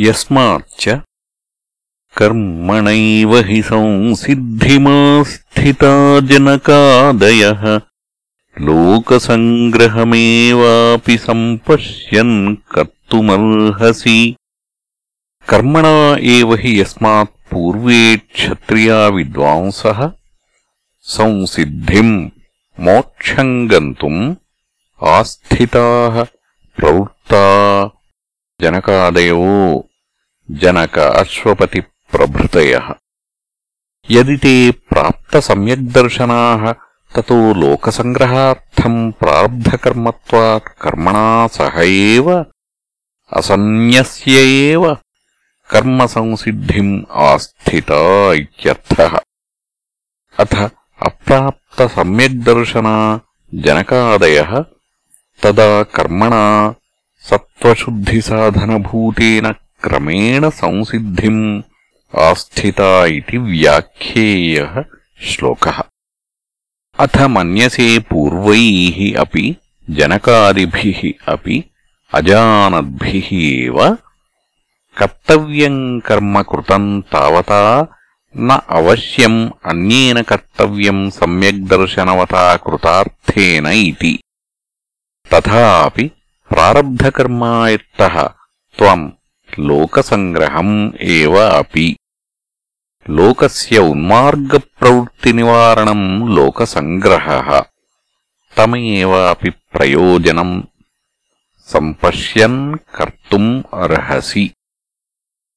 यस्माच्च कर्मणैव हि संसिद्धिमास्थिता जनकादयः लोकसङ्ग्रहमेवापि सम्पश्यन् कर्तुमर्हसि। कर्मणा एव हि यस्मात् पूर्वे क्षत्रिया विद्वांसः संसिद्धिम् मोक्षम् गन्तुम् आस्थिताः प्रवृत्ता जनकादयो। जनक अश्वपतिप्रभृतयः यदि ते प्राप्तसम्यग्दर्शनाः, ततो लोकसङ्ग्रहार्थम् प्रारब्धकर्मत्वात् कर्मणा सह एव, असन्न्यस्य एव कर्मसंसिद्धिम् आस्थिता इत्यर्थः। अथ अप्राप्तसम्यग्दर्शना जनकादयः, तदा कर्मणा सत्त्वशुद्धिसाधनभूतेन క్రమేణ సంసిద్ధిం ఆస్థిత ఇది వ్యాఖ్యేయః శ్లోకः అథ మన్యసే పూర్వై అపి జనకాది అపి అజానద్భిః కర్తవ్యం కర్మ కృతం తావత న అవశ్యం అన్యేన కర్తవ్యం సమ్యగ్దర్శనవతా కృతార్థేన ఇది తథాపి ప్రారబ్ధకర్మాయత్తః త్వం లోకసంగ్రహం ఏవ అపి. లోకస్య నివారణం లోకసంగ్రహ. తమేవ ప్రయోజనం. సంపశ్యన్ కర్తుం అర్హసి.